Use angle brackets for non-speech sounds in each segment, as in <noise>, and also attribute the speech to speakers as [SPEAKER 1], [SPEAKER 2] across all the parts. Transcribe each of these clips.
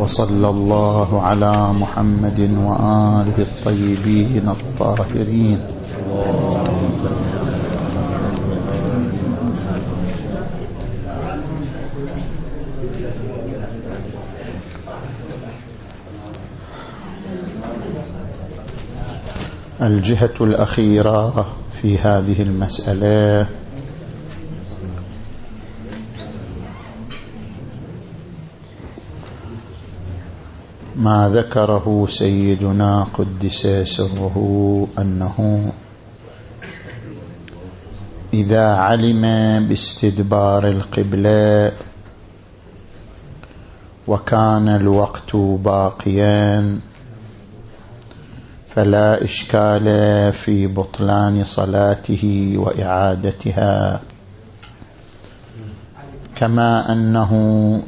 [SPEAKER 1] وصلى الله على محمد وآله الطيبين الطاهرين. الجهة الأخيرة في هذه المسألة ما ذكره سيدنا قدس سره أنه إذا علم باستدبار القبلة وكان الوقت باقيا فلا إشكال في بطلان صلاته وإعادتها. كما أنه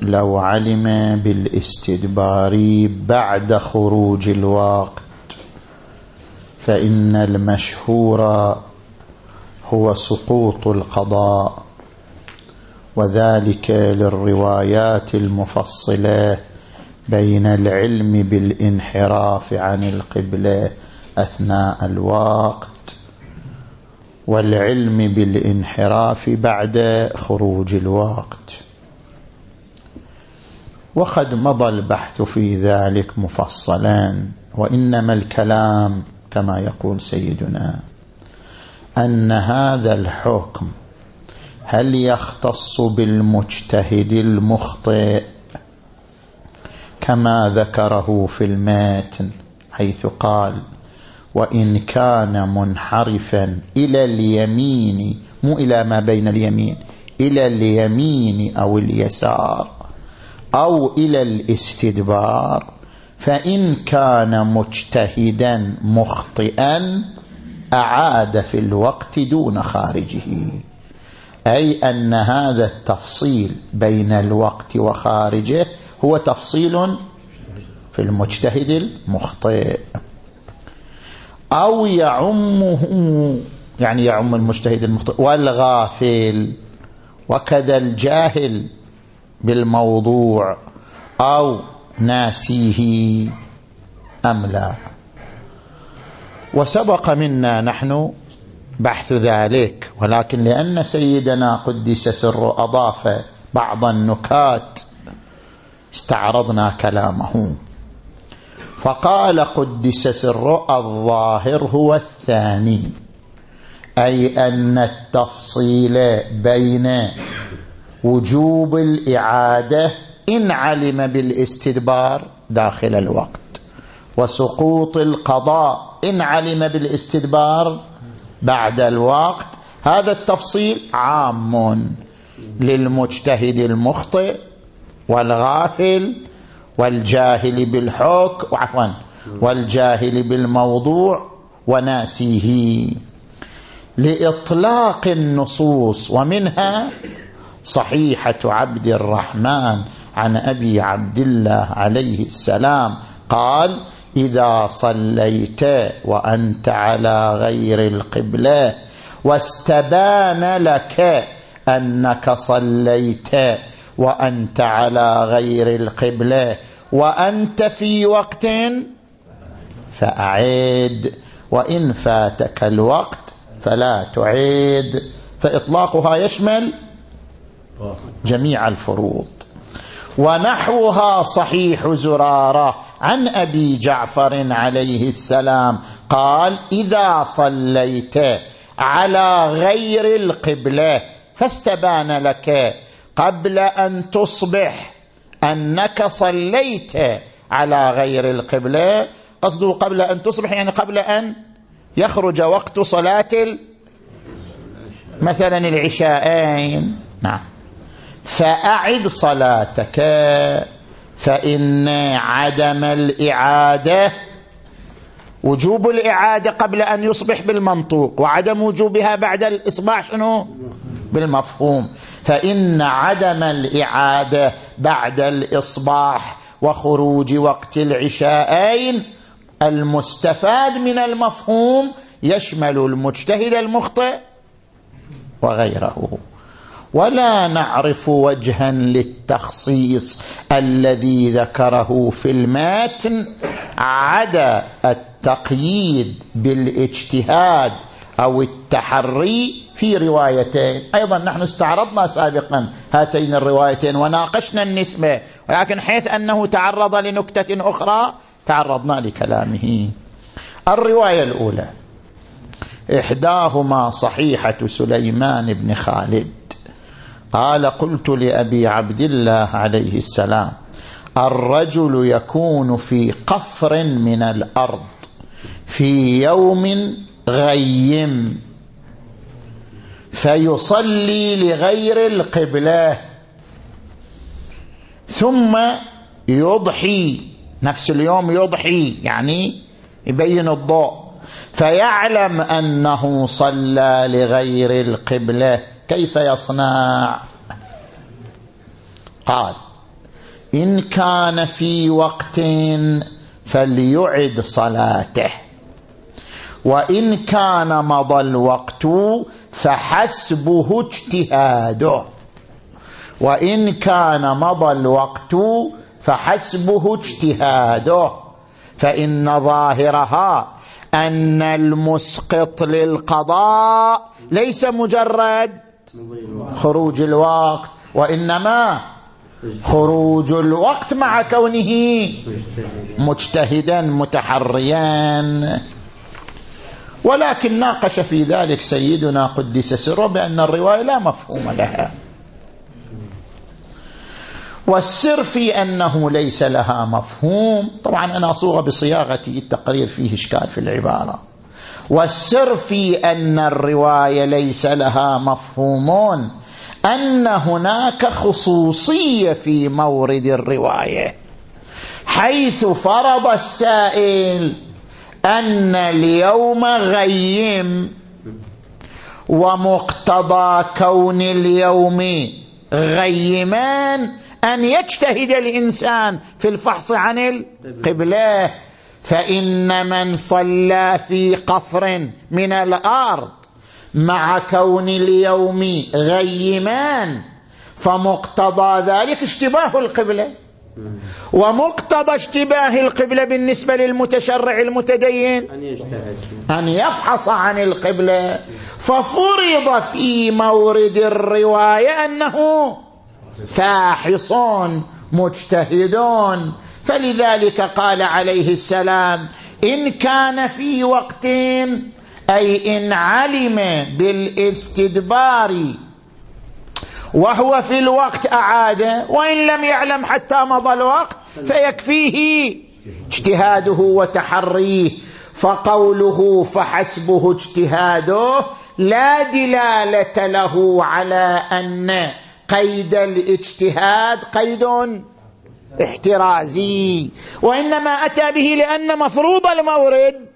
[SPEAKER 1] لو علم بالاستدبار بعد خروج الوقت فإن المشهور هو سقوط القضاء وذلك للروايات المفصلة بين العلم بالانحراف عن القبلة أثناء الوقت والعلم بالانحراف بعد خروج الوقت. وقد مضى البحث في ذلك مفصلا وإنما الكلام كما يقول سيدنا أن هذا الحكم هل يختص بالمجتهد المخطئ كما ذكره في الماتن حيث قال وإن كان منحرفا إلى اليمين مو إلى ما بين اليمين إلى اليمين أو اليسار أو إلى الاستدبار فإن كان مجتهدا مخطئا أعاد في الوقت دون خارجه. أي أن هذا التفصيل بين الوقت وخارجه هو تفصيل في المجتهد المخطئ. أو يعمه يعني يعم المجتهد المخطئ والغافل وكذا الجاهل بالموضوع أو ناسيه أم لا. وسبق منا نحن بحث ذلك ولكن لأن سيدنا قدس سر أضاف بعض النكات استعرضنا كلامه. فقال قدس سر الظاهر هو الثاني أي أن التفصيل بين وجوب الإعادة إن علم بالاستدبار داخل الوقت وسقوط القضاء إن علم بالاستدبار بعد الوقت. هذا التفصيل عام للمجتهد المخطئ والغافل والجاهل بالحكم عفوا. والجاهل بالموضوع وناسيه. لإطلاق النصوص ومنها صحيحة عبد الرحمن عن أبي عبد الله عليه السلام. قال إذا صليت وأنت على غير القبلة واستبان لك أنك صليت وأنت على غير القبلة. وأنت في وقت فأعد. وإن فاتك الوقت فلا تعيد. فإطلاقها يشمل جميع الفروض. ونحوها صحيح زرارة عن أبي جعفر عليه السلام. قال إذا صليت على غير القبلة فاستبان لك. قبل أن تصبح انك صليت على غير القبلة. قصده قبل أن تصبح يعني قبل أن يخرج وقت صلاة مثلا العشاءين. نعم. فأعد صلاتك فإن عدم الإعادة وجوب الإعادة قبل أن يصبح بالمنطوق وعدم وجوبها بعد الإصباح شنو؟ بالمفهوم. فإن عدم الإعادة بعد الإصباح وخروج وقت العشاءين المستفاد من المفهوم يشمل المجتهد المخطئ وغيره. ولا نعرف وجها للتخصيص الذي ذكره في الماتن عدا التقييد بالإجتهاد أو التحري في روايتين. أيضا نحن استعرضنا سابقا هاتين الروايتين وناقشنا النسبة ولكن حيث أنه تعرض لنكتة أخرى تعرضنا لكلامه. الرواية الأولى إحداهما صحيحة سليمان بن خالد. قال قلت لأبي عبد الله عليه السلام الرجل يكون في قفر من الأرض في يوم غيم. فيصلي لغير القبلة. ثم يضحي. نفس اليوم يضحي يعني يبين الضوء. فيعلم أنه صلى لغير القبلة. كيف يصنع؟ قال إن كان في وقت فليعد صلاته. وإن كان مضى الوقت فحسبه اجتهاده. وإن كان مضى الوقت فحسبه اجتهاده. فإن ظاهرها أن المسقط للقضاء ليس مجرد خروج الوقت وإنما خروج الوقت مع كونه مجتهدا متحريا. ولكن ناقش في ذلك سيدنا قدس سره بأن الرواية لا مفهوم لها. والسر في أنه ليس لها مفهوم. طبعا أنا صوغ بصياغة التقرير فيه إشكال في العبارة. والسر في أن الرواية ليس لها مفهومون أن هناك خصوصية في مورد الرواية حيث فرض السائل أن اليوم غيم ومقتضى كون اليوم غيمان أن يجتهد الإنسان في الفحص عن القبلة. فإن من صلى في قفر من الأرض مع كون اليوم غيمان فمقتضى ذلك اشتباه القبلة. ومقتضى اشتباه القبلة بالنسبة للمتشرع المتدين. أن يفحص عن القبلة ففرض في مورد الرواية أنه فاحصون مجتهدون. فلذلك قال عليه السلام إن كان في وقت أي إن علم بالإستدبار وهو في الوقت أعاد وإن لم يعلم حتى مضى الوقت فيكفيه اجتهاده وتحريه فقوله فحسبه اجتهاده لا دلالة له على أن قيد الاجتهاد قيد احترازي وإنما أتى به لأن مفروض المورد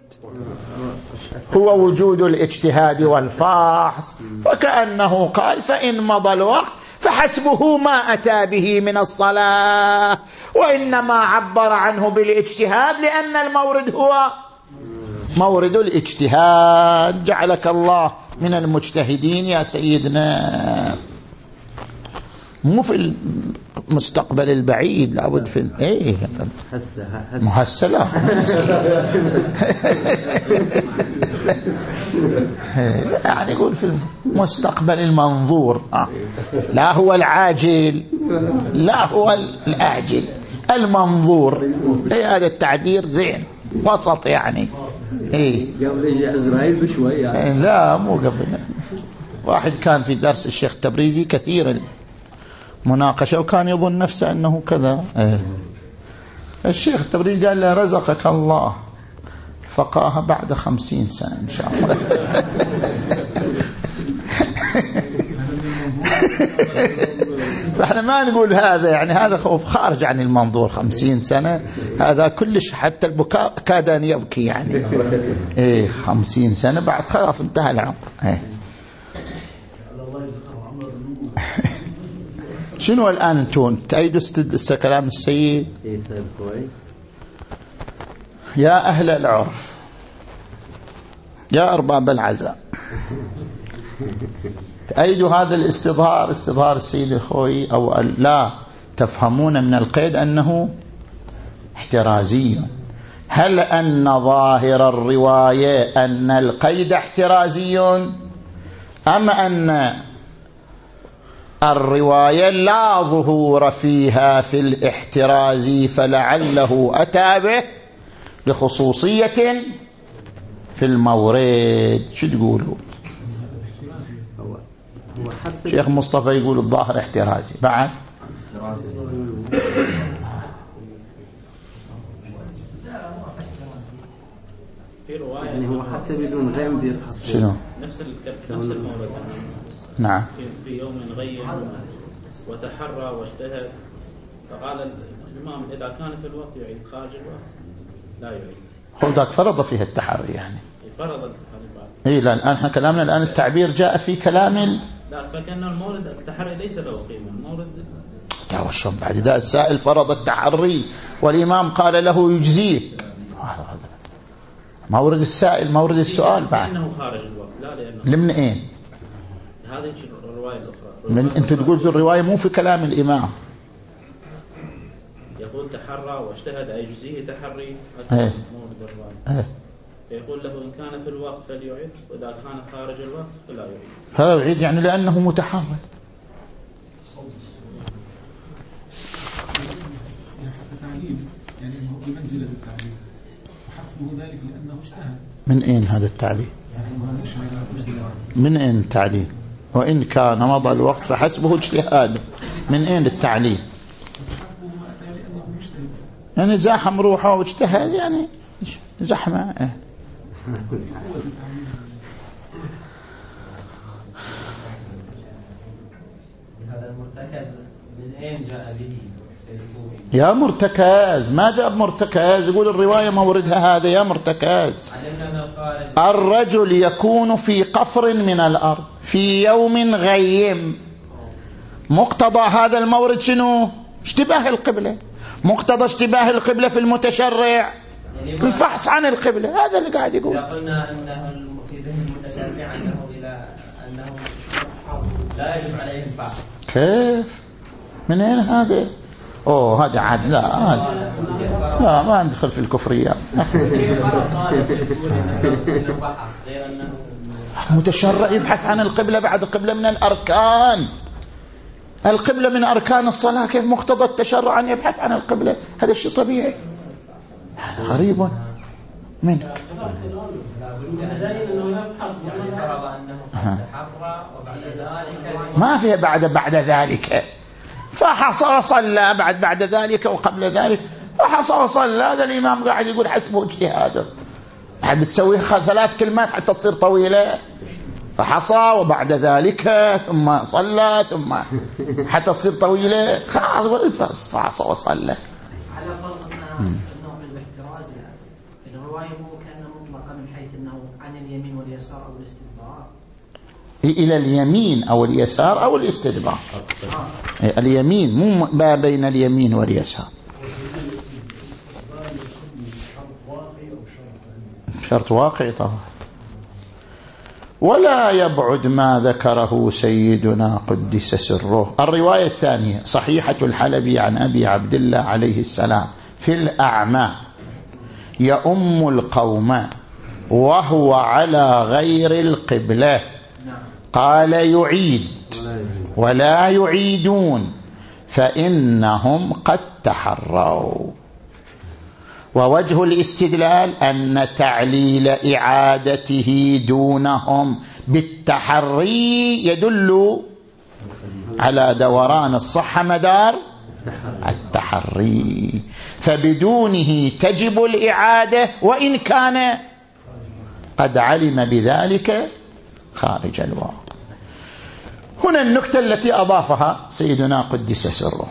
[SPEAKER 1] هو وجود الاجتهاد والفحص. وكأنه قال فإن مضى الوقت فحسبه ما أتى به من الصلاة. وإنما عبر عنه بالاجتهاد لأن المورد هو مورد الاجتهاد. جعلك الله من المجتهدين يا سيدنا. مو في المستقبل البعيد لابد في إيه. مهسلة. يعني يقول في المستقبل المنظور. آه. لا هو العاجل لا هو الآجل المنظور. إيه هذا التعبير زين. وسط يعني. إيه.
[SPEAKER 2] قبل ازرائيل بشوي يعني.
[SPEAKER 1] لا مو قبل. واحد كان في درس الشيخ التبريزي كثير مناقشة وكان يظن نفسه أنه كذا. إيه. الشيخ التبريزي قال له رزقك الله. فقاها بعد خمسين سنة إن شاء الله. <laughs> فإحنا ما نقول هذا يعني هذا خوف خارج عن المنظور. خمسين سنة هذا كلش حتى البكاء كاد أن يبكي يعني. إيه خمسين سنة بعد خلاص انتهى العمر. إيه. <laughs> شنو الآن أنتم تأيدوا كلام السيد؟ يا أهل العرف يا أرباب العزاء. تأيدوا هذا الاستظهار استظهار السيد الخوي أو لا تفهمون من القيد أنه احترازي. هل أن ظاهر الرواية أن القيد احترازي؟ أم أن الرواية لا ظهور فيها في الاحتراز فلعله أتى به لخصوصية في المورد. شو تقولوا؟ شيخ مصطفى يقول الظاهر احترازي. بعد؟
[SPEAKER 2] في رواية يعني هو حتى بدون غيم بيفحص.
[SPEAKER 1] شنو؟
[SPEAKER 3] نفس نفس المورد.
[SPEAKER 1] نعم.
[SPEAKER 3] في يوم غيم وتحرى واجتهد فقال الإمام إذا كان في الوقت يعيد. خارج الوقت لا يعيد.
[SPEAKER 1] هو ذاك فرض فيه التحري يعني.
[SPEAKER 3] فرض التحري بعد.
[SPEAKER 1] اي لا الآن إحنا كلامنا الآن التعبير جاء في كلام ال...
[SPEAKER 3] لا فكأن المورد التحري ليس له قيمة. المورد
[SPEAKER 1] شلون بعد؟ إذا السائل فرض التحري والإمام قال له يجزيك مورد السائل مورد السؤال بعد.
[SPEAKER 3] لأنه خارج الوقت لا لأنه
[SPEAKER 1] لمن اين
[SPEAKER 3] هذه الرواية الأخرى.
[SPEAKER 1] من أنت تقول في الرواية مو في كلام الإمام.
[SPEAKER 3] يقول تحرى واجتهد يجزيه تحري إيه. الروايه
[SPEAKER 1] إيه.
[SPEAKER 3] يقول له إن كان في الوقت فليعيد وإذا كان خارج الوقت فلا يعيد.
[SPEAKER 1] فلا يعيد يعني لأنه متحرك.
[SPEAKER 4] يعني بمنزلة التعليم. وحسبه ذلك لأنه اجتهد
[SPEAKER 1] من أين هذا التعليم؟ من أين التعليم؟ وإن كان مضى الوقت فحسبه اجتهاد من أين التعليم يعني زاحم روحه واجتهد يعني زحمة إيه.
[SPEAKER 5] هذا المرتكز جاء به؟
[SPEAKER 1] يا مرتكز ما جاء مرتكز يقول الرواية موردها هذا يا مرتكز. الرجل يكون في قفر من الأرض في يوم غيم. مقتضى هذا المورد شنو؟ اشتباه القبلة. مقتضى اشتباه القبلة في المتشرع. الفحص عن القبلة هذا اللي قاعد يقول.
[SPEAKER 5] إذا قلنا أنه في ذهن المتشرع أنه إلى أنه لا يجب عليه الفحص
[SPEAKER 1] كيف؟ من هذا أوه هذا عاد لا هذا لا ما ندخل في الكفريات متشرع يبحث عن القبلة بعد القبلة من الأركان. القبلة من أركان الصلاة كيف مقتضى التشرع أن يبحث عن القبلة؟ هذا الشيء طبيعي. غريب منك. ما فيها بعد بعد ذلك. فحص وصلى بعد بعد ذلك وقبل ذلك فحص وصلى هذا الإمام قاعد يقول حسبه اجتهاده. بعد بتسوي ثلاث كلمات حتى تصير طويلة. فحصى وبعد ذلك ثم صلى ثم حتى تصير طويلة. خلاص فحصى وصلى
[SPEAKER 5] على فرض نوع من الاحتراز يعني الرواية مو كأنه مطلقة من حيث أنه عن اليمين واليسار أو الاستدبار
[SPEAKER 1] إلى اليمين أو اليسار أو الاستدبار. آه. اليمين مو ما بين اليمين واليسار. شرط واقعي طبعا. ولا يبعد ما ذكره سيدنا قدس سره. الرواية الثانية صحيحة الحلبي عن أبي عبد الله عليه السلام في الأعمى. يؤم القوم وهو على غير القبلة. قال يعيد ولا يعيدون فإنهم قد تحروا. ووجه الاستدلال أن تعليل إعادته دونهم بالتحري يدل على دوران الصحة مدار التحري. فبدونه تجب الإعادة وإن كان قد علم بذلك خارج الواقع. هنا النكتة التي أضافها سيدنا قدس سره.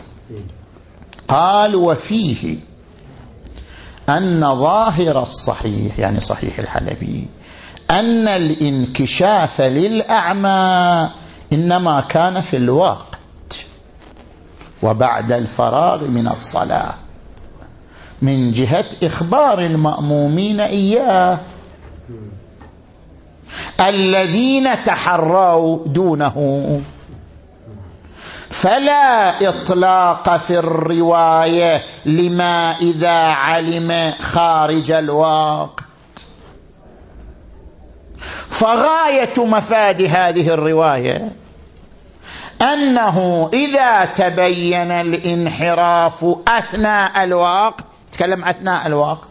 [SPEAKER 1] قال وفيه أن ظاهر الصحيح يعني صحيح الحلبي أن الانكشاف للأعمى إنما كان في الوقت وبعد الفراغ من الصلاة من جهة إخبار المأمومين إياه. الذين تحروا دونه. فلا إطلاق في الرواية لما إذا علم خارج الوقت فغاية مفاد هذه الرواية أنه إذا تبين الانحراف أثناء الوقت تكلم أثناء الوقت.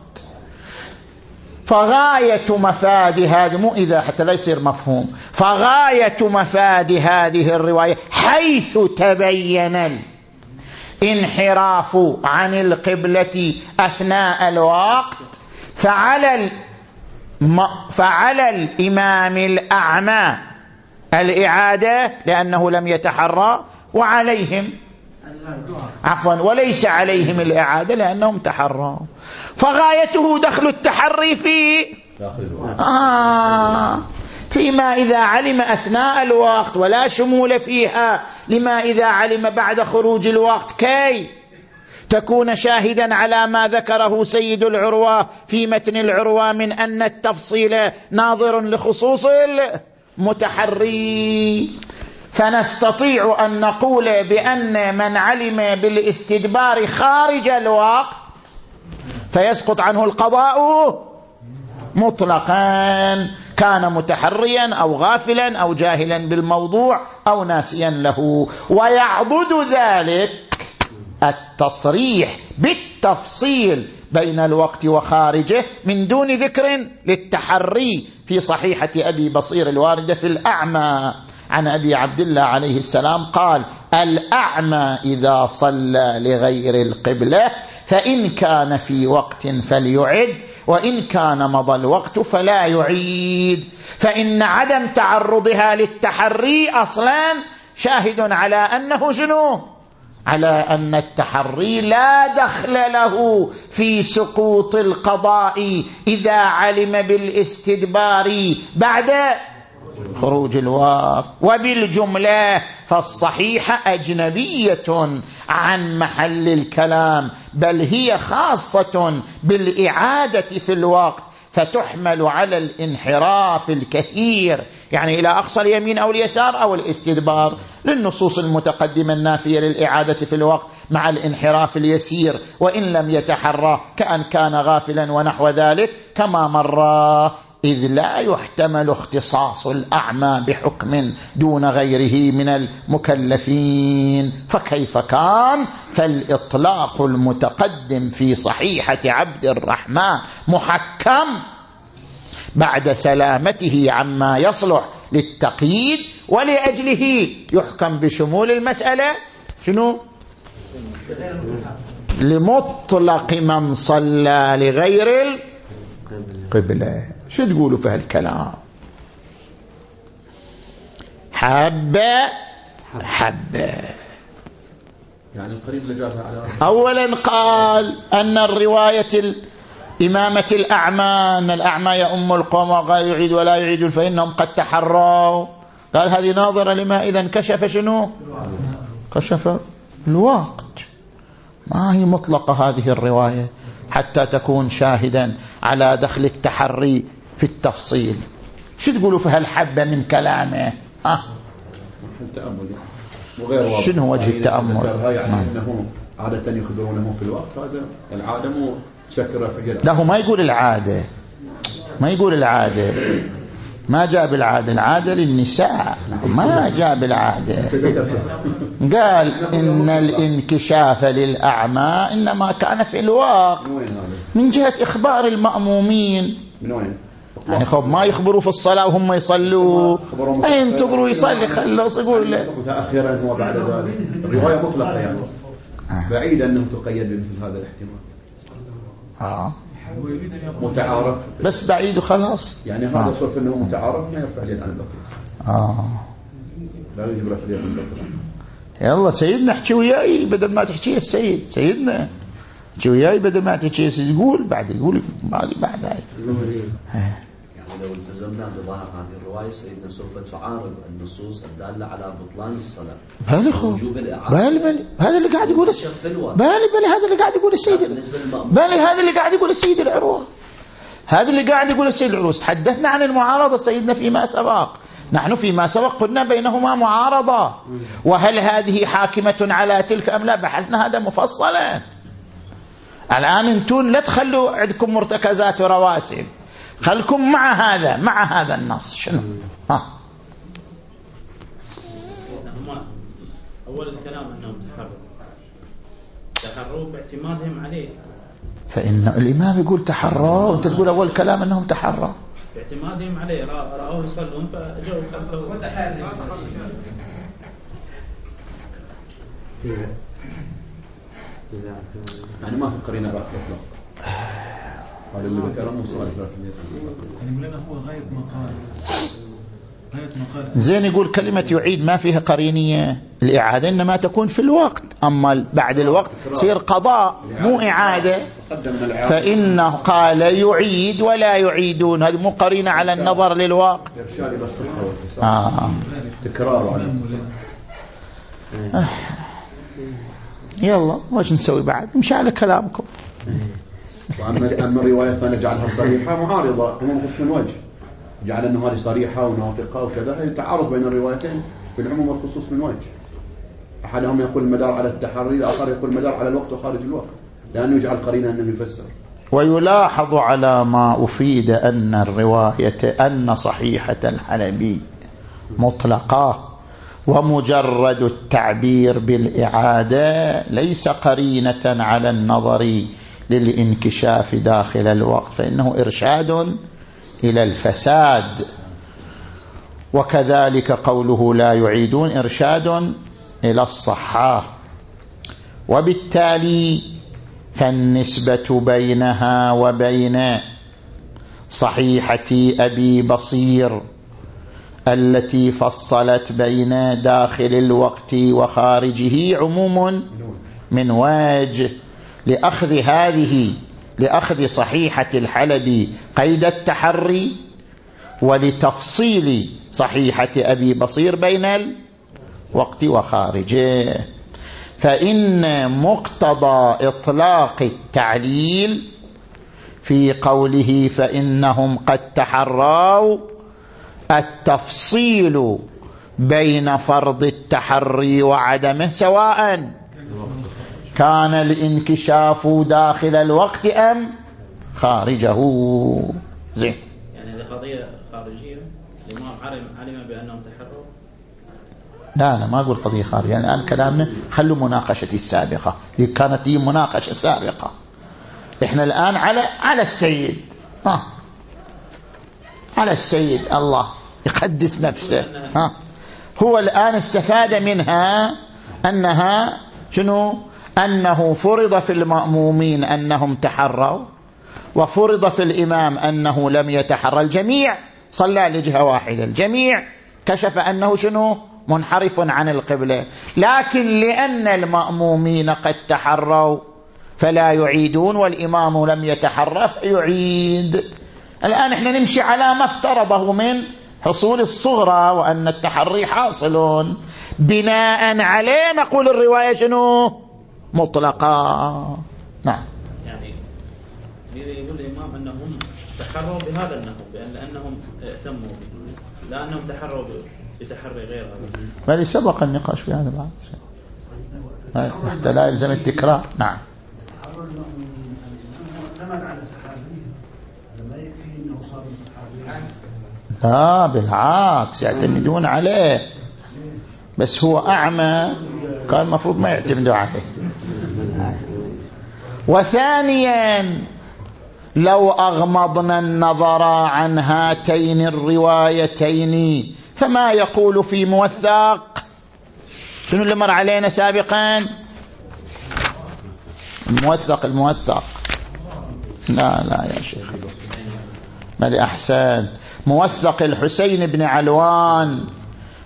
[SPEAKER 1] فغاية مفاد هذه مو إذا حتى لا يصير مفهوم. فغاية مفاد هذه الرواية حيث تبين الانحراف عن القبلة أثناء الوقت فعلى فعلى الإمام الأعمى الإعادة لأنه لم يتحرى وعليهم عفوا وليس عليهم الإعادة لأنهم تحروا. فغايته دخل التحري في آه فيما إذا علم أثناء الوقت ولا شمول فيها لما إذا علم بعد خروج الوقت كي تكون شاهدا على ما ذكره سيد العروة في متن العروة من أن التفصيل ناظر لخصوص المتحري. فنستطيع أن نقول بأن من علم بالاستدبار خارج الوقت فيسقط عنه القضاء مطلقا. كان متحريا أو غافلا أو جاهلا بالموضوع أو ناسيا له. ويعضد ذلك التصريح بالتفصيل بين الوقت وخارجه من دون ذكر للتحري في صحيحة أبي بصير الواردة في الأعمى. عن أبي عبد الله عليه السلام قال الأعمى إذا صلى لغير القبلة فإن كان في وقت فليعد وإن كان مضى الوقت فلا يعيد. فإن عدم تعرضها للتحري أصلا شاهد على أنه جنوب على أن التحري لا دخل له في سقوط القضاء إذا علم بالاستدبار بعد خروج الواو وبالجملة فالصحيحة أجنبية عن محل الكلام بل هي خاصة بالإعادة في الوقت فتحمل على الانحراف الكثير يعني إلى أقصى اليمين أو اليسار أو الاستدبار للنصوص المتقدمة النافية للإعادة في الوقت مع الانحراف اليسير وإن لم يتحرى كأن كان غافلا ونحو ذلك كما مر إذ لا يحتمل اختصاص الأعمى بحكم دون غيره من المكلفين. فكيف كان؟ فالإطلاق المتقدم في صحيحة عبد الرحمن محكم بعد سلامته عما يصلح للتقييد ولأجله. يحكم بشمول المسألة. شنو؟ لمطلق من صلى لغير القبلة. شو تقولوا في هالكلام؟ حب حب
[SPEAKER 6] يعني على
[SPEAKER 1] أولا قال أن الرواية إمامة الأعمى أن الأعمى يؤم القوم وقال يعيد ولا يعيد فإنهم قد تحروا. قال هذه ناظرة لما إذا انكشف شنو؟ كشف الوقت ما هي مطلقة هذه الرواية؟ حتى تكون شاهدا على دخل التحري في التفصيل. شو تقولوا في هالحبة من كلامه؟
[SPEAKER 6] أه؟
[SPEAKER 1] شنو وجه التأمل؟
[SPEAKER 6] يعني. أنه عادة يخبرونه في الوقت هذا العادة مو شكرة فعل
[SPEAKER 1] له ما يقول العادة. ما يقول العادة. ما جاب العادة العادة للنساء ما جاب العادة قال إن الانكشاف للأعمى إنما كان في الواقع. من جهة إخبار المأمومين. يعني خب ما يخبروا في الصلاة وهم يصلوا. أي انتظروا يصلي خلص يقول له
[SPEAKER 6] متأخرا هو بعد ذلك. الرواية مطلقة يعني. آه. بعيد أنه تقيد بمثل هذا الاحتمال.
[SPEAKER 1] آه.
[SPEAKER 6] متعارف.
[SPEAKER 1] بس بعيد وخلاص.
[SPEAKER 6] يعني هذا آه. صرف إنه متعارف ما يرفع اليد عن البقيه
[SPEAKER 1] آه.
[SPEAKER 6] لا يجب رفع اليد عن البقيه
[SPEAKER 1] يلا سيدنا احكي وياي بدل ما تحكي السيد. سيدنا احكي وياي بدل ما تحكي السيد. يقول بعد يقول بعد بعد هاي.
[SPEAKER 7] لو التزمنا بظاهر هذه الرواية سيدنا سوف تعارض النصوص الدالة على بطلان الصلاة.
[SPEAKER 1] خو بالي بالي هذا اللي قاعد يقوله بالي بالي هذا اللي قاعد يقوله السيد بالي هذا اللي قاعد يقوله السيد العروة هذا اللي قاعد يقوله السيد العروس. تحدثنا عن المعارضة سيدنا فيما سبق. نحن فيما سبق قلنا بينهما معارضة. وهل هذه حاكمة على تلك أم لا؟ بحثنا هذا مفصلا. الآن انتون لا تخلوا عندكم مرتكزات ورواسب خلكم مع هذا مع هذا النص شنو؟ ها.
[SPEAKER 3] أول الكلام أنهم تحروا. تحروا باعتمادهم عليه.
[SPEAKER 1] فإن الإمام يقول تحروا وأنت تقول أول كلام أنهم تحروا.
[SPEAKER 3] باعتمادهم عليه. رأوه يصلون فجوا خلفوا
[SPEAKER 6] يعني ما في قرينة باقي <sighs>
[SPEAKER 4] هذا اللي ذكره موسى يعني مولانا هو غاية مقال.
[SPEAKER 1] زين يقول كلمة يعيد ما فيها قرينية. الإعادة إنما تكون في الوقت. أما بعد الوقت يصير قضاء مو إعادة. فإنه قال يعيد ولا يعيدون. هذه مو قرينة على النظر للوقت. آه.
[SPEAKER 6] تكرار
[SPEAKER 1] آه. يلا وش نسوي بعد؟ نمشي على كلامكم.
[SPEAKER 6] وأما أما الرواية الثانية جعلها صريحة معارضة عموم من وجه جعل أنه هذه صريحة وناطقة وكذا. هي تعارض بين الروايتين بالعموم والخصوص من وجه. أحدهم يقول المدار على التحري الآخر يقول المدار على الوقت وخارج الوقت. لأنه يجعل قرينة أنه يفسر.
[SPEAKER 1] ويلاحظ على ما أفيد أن الرواية أن صحيحة الحلبي مطلقة ومجرد التعبير بالإعادة ليس قرينة على النظر للانكشاف داخل الوقت فإنه إرشاد إلى الفساد. وكذلك قوله لا يعيدون إرشاد إلى الصحة. وبالتالي فالنسبة بينها وبين صحيحة أبي بصير التي فصلت بين داخل الوقت وخارجه عموم من وجه لأخذ هذه لأخذ صحيحة الحلبي قيد التحري ولتفصيل صحيحة أبي بصير بين الوقت وخارجه. فإن مقتضى إطلاق التعليل في قوله فإنهم قد تحروا التفصيل بين فرض التحري وعدمه سواء. كان الانكشاف داخل الوقت أم خارجه. زين.
[SPEAKER 3] يعني هذه قضية خارجية الإمام علم, علم بأنهم تحروا؟
[SPEAKER 1] لا لا ما أقول قضية خارجية. يعني الآن كلامنا خلوا مناقشتي السابقة. دي كانت دي مناقشة سابقة. إحنا الآن على على السيد. ها. على السيد. الله يقدس نفسه. ها. هو الآن استفاد منها أنها شنو؟ أنه فرض في المأمومين أنهم تحروا وفرض في الإمام أنه لم يتحرى الجميع صلى لجهة واحدة. الجميع كشف أنه شنو؟ منحرف عن القبلة. لكن لأن المأمومين قد تحروا فلا يعيدون والإمام لم يتحرى فيعيد. الآن إحنا نمشي على ما افترضه من حصول الصغرى وأن التحري حاصل. بناء عليه نقول الرواية شنو؟ مطلقة. نعم.
[SPEAKER 3] يعني يقول الإمام أنهم تحروا بهذا النحو بأن لأنهم اهتموا به لا أنهم تحروا بتحري غير هذا
[SPEAKER 1] بل سبق النقاش في هذا بعد حتى لا يلزم التكرار. نعم. لا بالعكس يعتمدون عليه. بس هو أعمى كان المفروض ما يعتمدوا عليه. وثانيا لو أغمضنا النظر عن هاتين الروايتين فما يقول في موثق؟ شنو اللي مر علينا سابقا؟ الموثق الموثق. لا لا يا شيخ. بل أحسن. موثق الحسين بن علوان.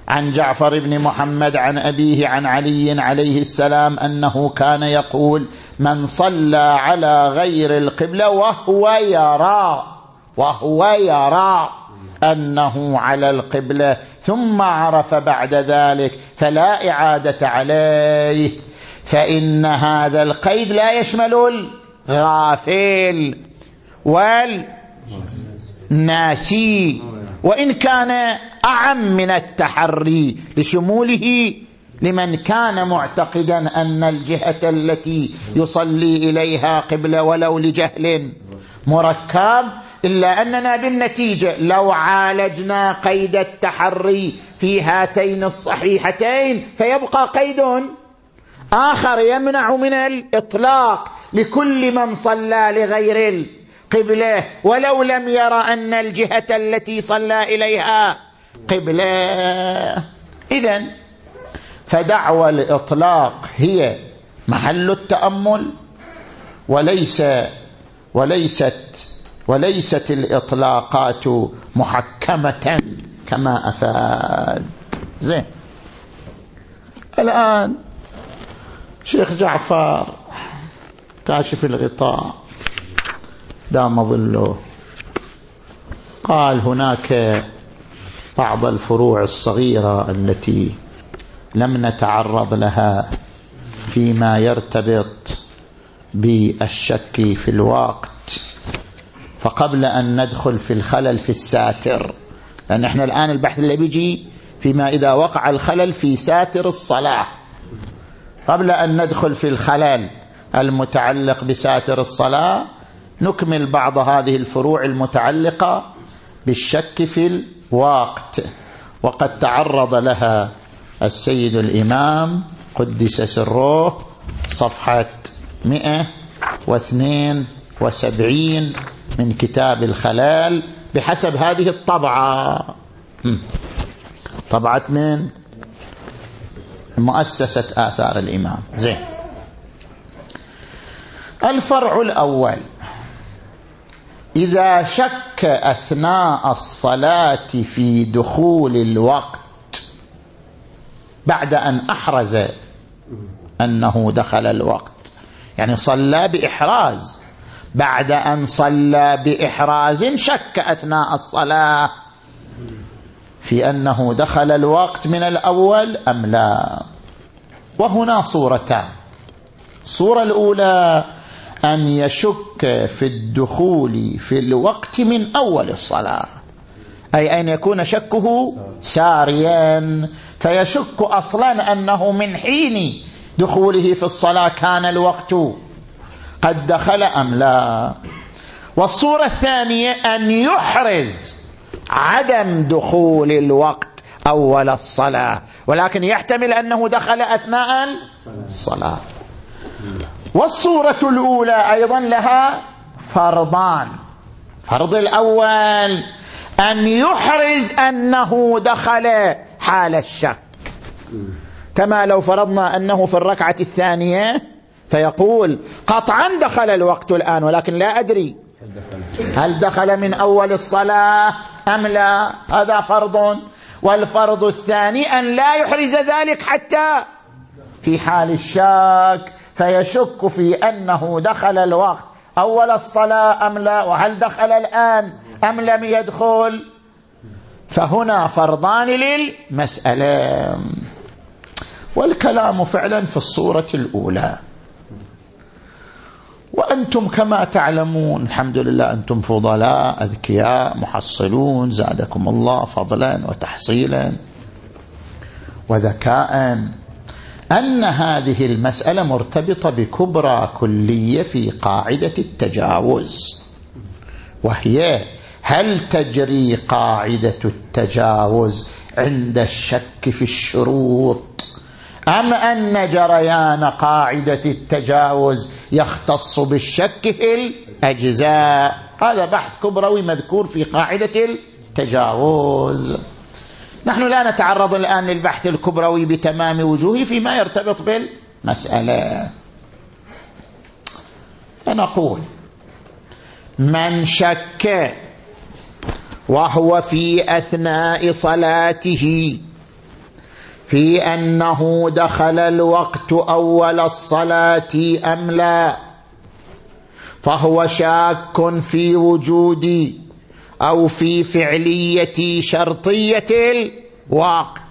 [SPEAKER 1] عن جعفر بن محمد عن أبيه عن علي عليه السلام أنه كان يقول من صلى على غير القبلة وهو يرى وهو يرى أنه على القبلة ثم عرف بعد ذلك فلا إعادة عليه فإن هذا القيد لا يشمل الغافل والناسي. وإن كان أعم من التحري لشموله لمن كان معتقدا أن الجهة التي يصلي إليها قبلة ولو لجهل مركب إلا أننا بالنتيجة لو عالجنا قيد التحري في هاتين الصحيحتين فيبقى قيد آخر يمنع من الإطلاق لكل من صلى لغير القبلة ولو لم ير أن الجهة التي صلى إليها قبلة. إذا فدعوى الإطلاق هي محل التأمل وليس وليست وليست الإطلاقات محكمة كما أفاد. زين. الآن شيخ جعفر كاشف الغطاء. دام ظله. قال هناك بعض الفروع الصغيرة التي لم نتعرض لها فيما يرتبط بالشك في الوقت. فقبل أن ندخل في الخلل في الساتر لأن إحنا الآن البحث اللي بيجي فيما إذا وقع الخلل في ساتر الصلاة. قبل أن ندخل في الخلل المتعلق بساتر الصلاة نكمل بعض هذه الفروع المتعلقة بالشك في الوقت وقد تعرض لها السيد الإمام قدس سره صفحة 172 من كتاب الخلال بحسب هذه الطبعة. طبعة من؟ مؤسسة آثار الإمام. زين. الفرع الأول. إذا شك أثناء الصلاة في دخول الوقت بعد أن أحرز أنه دخل الوقت. يعني صلى بإحراز. بعد أن صلى بإحراز شك أثناء الصلاة في أنه دخل الوقت من الأول أم لا. وهنا صورتان. الصورة الأولى أن يشك في الدخول في الوقت من أول الصلاة. أي أن يكون شكه ساريا. فيشك أصلا أنه من حين دخوله في الصلاة كان الوقت قد دخل أم لا. والصورة الثانية أن يحرز عدم دخول الوقت أول الصلاة. ولكن يحتمل أنه دخل أثناء الصلاة. والصورة الأولى أيضا لها فرضان. فرض الأول أن يحرز أنه دخل حال الشك. كما لو فرضنا أنه في الركعة الثانية فيقول قطعا دخل الوقت الآن ولكن لا أدري هل دخل من أول الصلاة أم لا. هذا فرض. والفرض الثاني أن لا يحرز ذلك حتى في حال الشاك فيشك في أنه دخل الوقت. أول الصلاة أم لا؟ وهل دخل الآن أم لم يدخل؟ فهنا فرضان للمسألة. والكلام فعلا في الصورة الأولى. وأنتم كما تعلمون الحمد لله أنتم فضلاء أذكياء محصلون زادكم الله فضلا وتحصيلا وذكاء. أن هذه المسألة مرتبطة بكبرى كلية في قاعدة التجاوز وهي هل تجري قاعدة التجاوز عند الشك في الشروط أم أن جريان قاعدة التجاوز يختص بالشك في الأجزاء؟ هذا بحث كبروي مذكور في قاعدة التجاوز. نحن لا نتعرض الآن للبحث الكبروي بتمام وجوهه فيما يرتبط بالمسألة. فنقول من شك وهو في أثناء صلاته في أنه دخل الوقت أول الصلاة أم لا فهو شاك في وجود أو في فعلية شرطية الوقت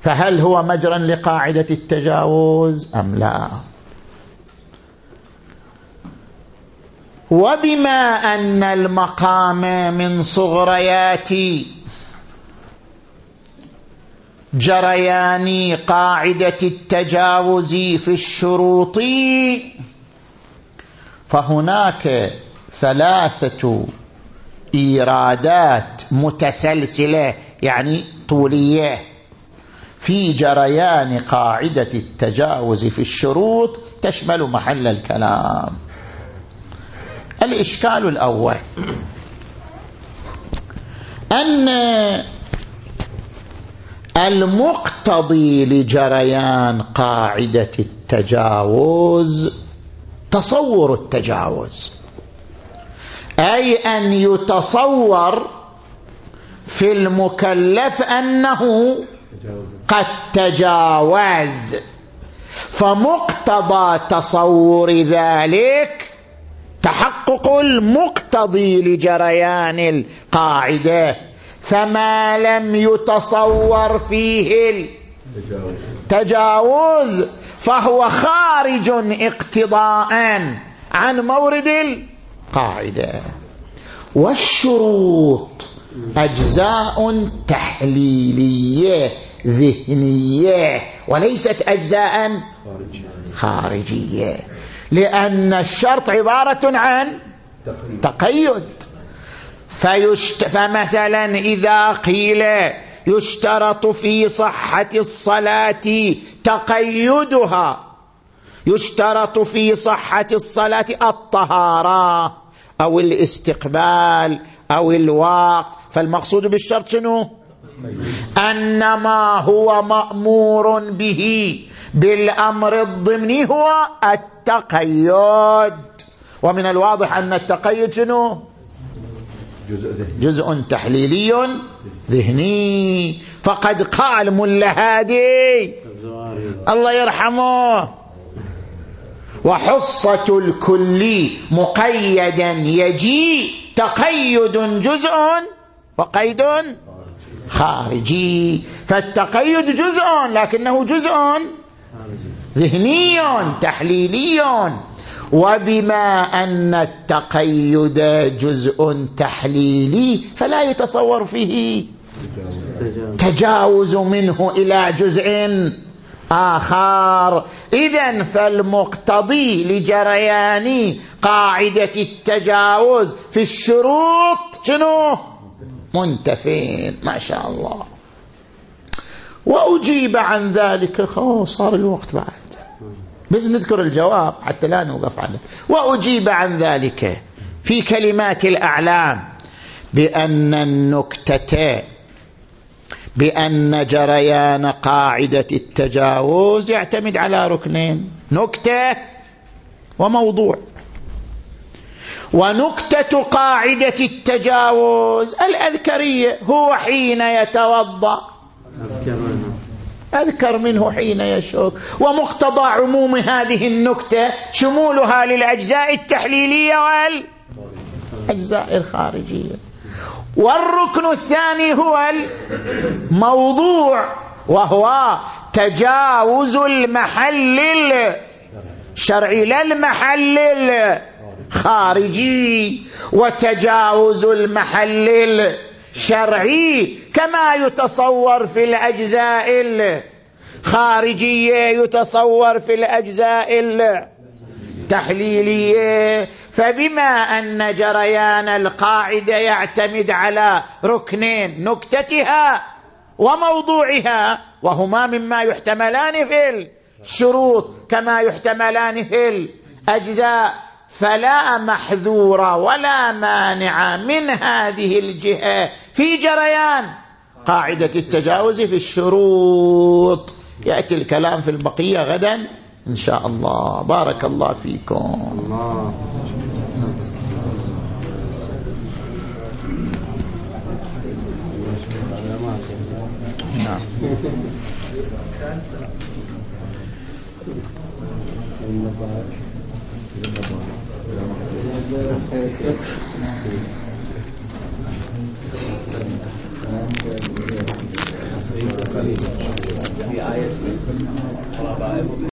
[SPEAKER 1] فهل هو مجرا لقاعدة التجاوز أم لا؟ وبما أن المقام من صغريات جريان قاعدة التجاوز في الشروط فهناك ثلاثة إيرادات متسلسلة يعني طولية. في جريان قاعدة التجاوز في الشروط تشمل محل الكلام. الإشكال الأول. أن المقتضي لجريان قاعدة التجاوز تصور التجاوز. أي أن يتصور في المكلف أنه قد تجاوز. فمقتضى تصور ذلك تحقق المقتضي لجريان القاعدة. فما لم يتصور فيه التجاوز فهو خارج اقتضاء عن مورد القاعده والشروط أجزاء تحليلية ذهنية وليست أجزاء خارجية. لأن الشرط عبارة عن تقيد. فيشت فمثلا إذا قيل يشترط في صحة الصلاة تقيدها يشترط في صحة الصلاة الطهارة. أو الاستقبال أو الوقت. فالمقصود بالشرط شنو؟ أن ما هو مأمور به بالأمر الضمني هو التقيد. ومن الواضح أن التقيد شنو؟
[SPEAKER 6] جزء
[SPEAKER 1] جزء تحليلي ذهني. فقد قال ملا هادي. الله يرحمه. وحصة الكل مقيدا يجي تقيد جزء وقيد خارجي. فالتقيد جزء لكنه جزء ذهني تحليلي. وبما أن التقيد جزء تحليلي فلا يتصور فيه. تجاوز منه إلى جزء. آخر. إذا فالمقتضي لجريان قاعدة التجاوز في الشروط شنو؟ منتفين ما شاء الله. وأجيب عن ذلك صار الوقت بعد. بس نذكر الجواب حتى لا نوقف عنه. وأجيب عن ذلك في كلمات الأعلام بأن النكتة بأن جريان قاعدة التجاوز يعتمد على ركنين نكتة وموضوع. ونكتة قاعدة التجاوز الأذكرية هو حين يتوضأ. أذكر منه حين يشك ومقتضى عموم هذه النكتة شمولها للأجزاء التحليلية والأجزاء الخارجية. والركن الثاني هو الموضوع وهو تجاوز المحل الشرعي لا المحل الخارجي وتجاوز المحل الشرعي كما يتصور في الأجزاء الخارجية يتصور في الأجزاء التحليلية. فبما أن جريان القاعدة يعتمد على ركنين نكتتها وموضوعها وهما مما يحتملان في الشروط كما يحتملان في الأجزاء فلا محذور ولا مانع من هذه الجهة في جريان. قاعدة التجاوز في الشروط. يأتي الكلام في البقية غدا. إن شاء الله بارك الله فيكم الله. نعم في آية